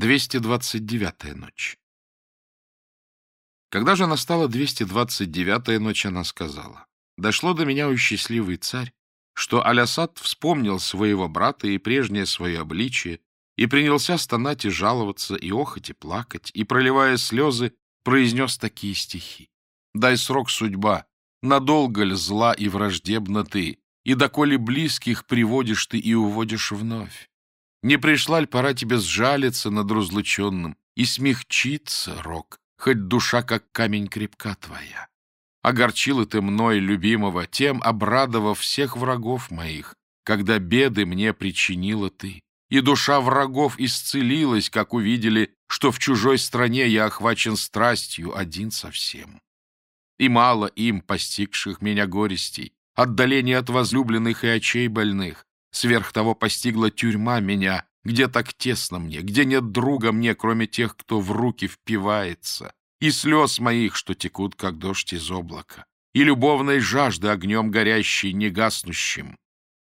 229-я ночь. Когда же настала 229-я ночь, она сказала, «Дошло до меня, у счастливый царь, что Алясад вспомнил своего брата и прежнее свое обличие, и принялся стонать и жаловаться, и охоть, и плакать, и, проливая слезы, произнес такие стихи. «Дай срок, судьба, надолго ль зла и враждебна ты, и доколе близких приводишь ты и уводишь вновь? Не пришла ли пора тебе сжалиться над разлученным и смягчиться, Рок, хоть душа как камень крепка твоя? Огорчила ты мной, любимого, тем, обрадовав всех врагов моих, когда беды мне причинила ты. И душа врагов исцелилась, как увидели, что в чужой стране я охвачен страстью один совсем. И мало им постигших меня горестей, отдаление от возлюбленных и очей больных, Сверх того постигла тюрьма меня, где так тесно мне, где нет друга мне, кроме тех, кто в руки впивается, и слез моих, что текут, как дождь из облака, и любовной жажды огнем горящей, негаснущим,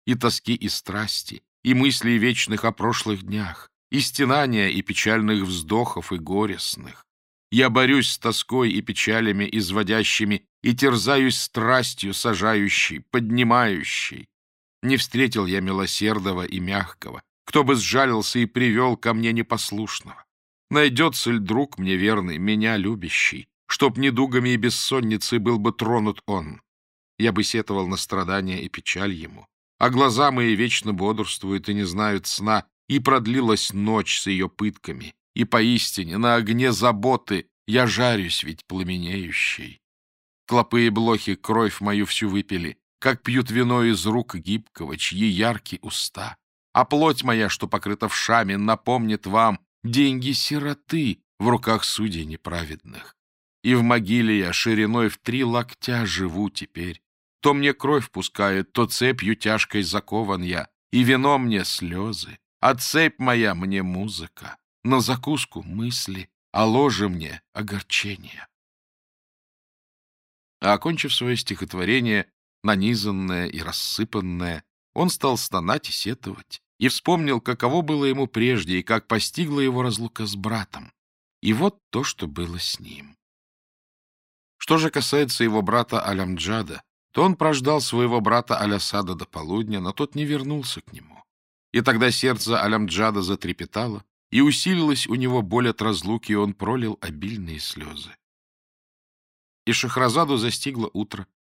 и тоски и страсти, и мыслей вечных о прошлых днях, и стенания, и печальных вздохов, и горестных. Я борюсь с тоской и печалями изводящими, и терзаюсь страстью сажающей, поднимающей, не встретил я милосердного и мягкого, кто бы сжалился и привел ко мне непослушного. Найдется ли друг мне верный, меня любящий, чтоб недугами и бессонницей был бы тронут он? Я бы сетовал на страдания и печаль ему, а глаза мои вечно бодрствуют и не знают сна, и продлилась ночь с ее пытками, и поистине на огне заботы я жарюсь ведь пламенеющий. Клопы и блохи кровь мою всю выпили, как пьют вино из рук гибкого, чьи яркие уста. А плоть моя, что покрыта вшами, напомнит вам деньги сироты в руках судей неправедных. И в могиле я шириной в три локтя живу теперь. То мне кровь пускает, то цепью тяжкой закован я, и вино мне слезы, а цепь моя мне музыка, на закуску мысли, а ложе мне огорчение. А окончив свое стихотворение, нанизанное и рассыпанное, он стал стонать и сетовать, и вспомнил, каково было ему прежде и как постигла его разлука с братом. И вот то, что было с ним. Что же касается его брата Алямджада, то он прождал своего брата Алясада до полудня, но тот не вернулся к нему. И тогда сердце Алямджада затрепетало, и усилилась у него боль от разлуки, и он пролил обильные слезы. И Шахразаду застигло утро,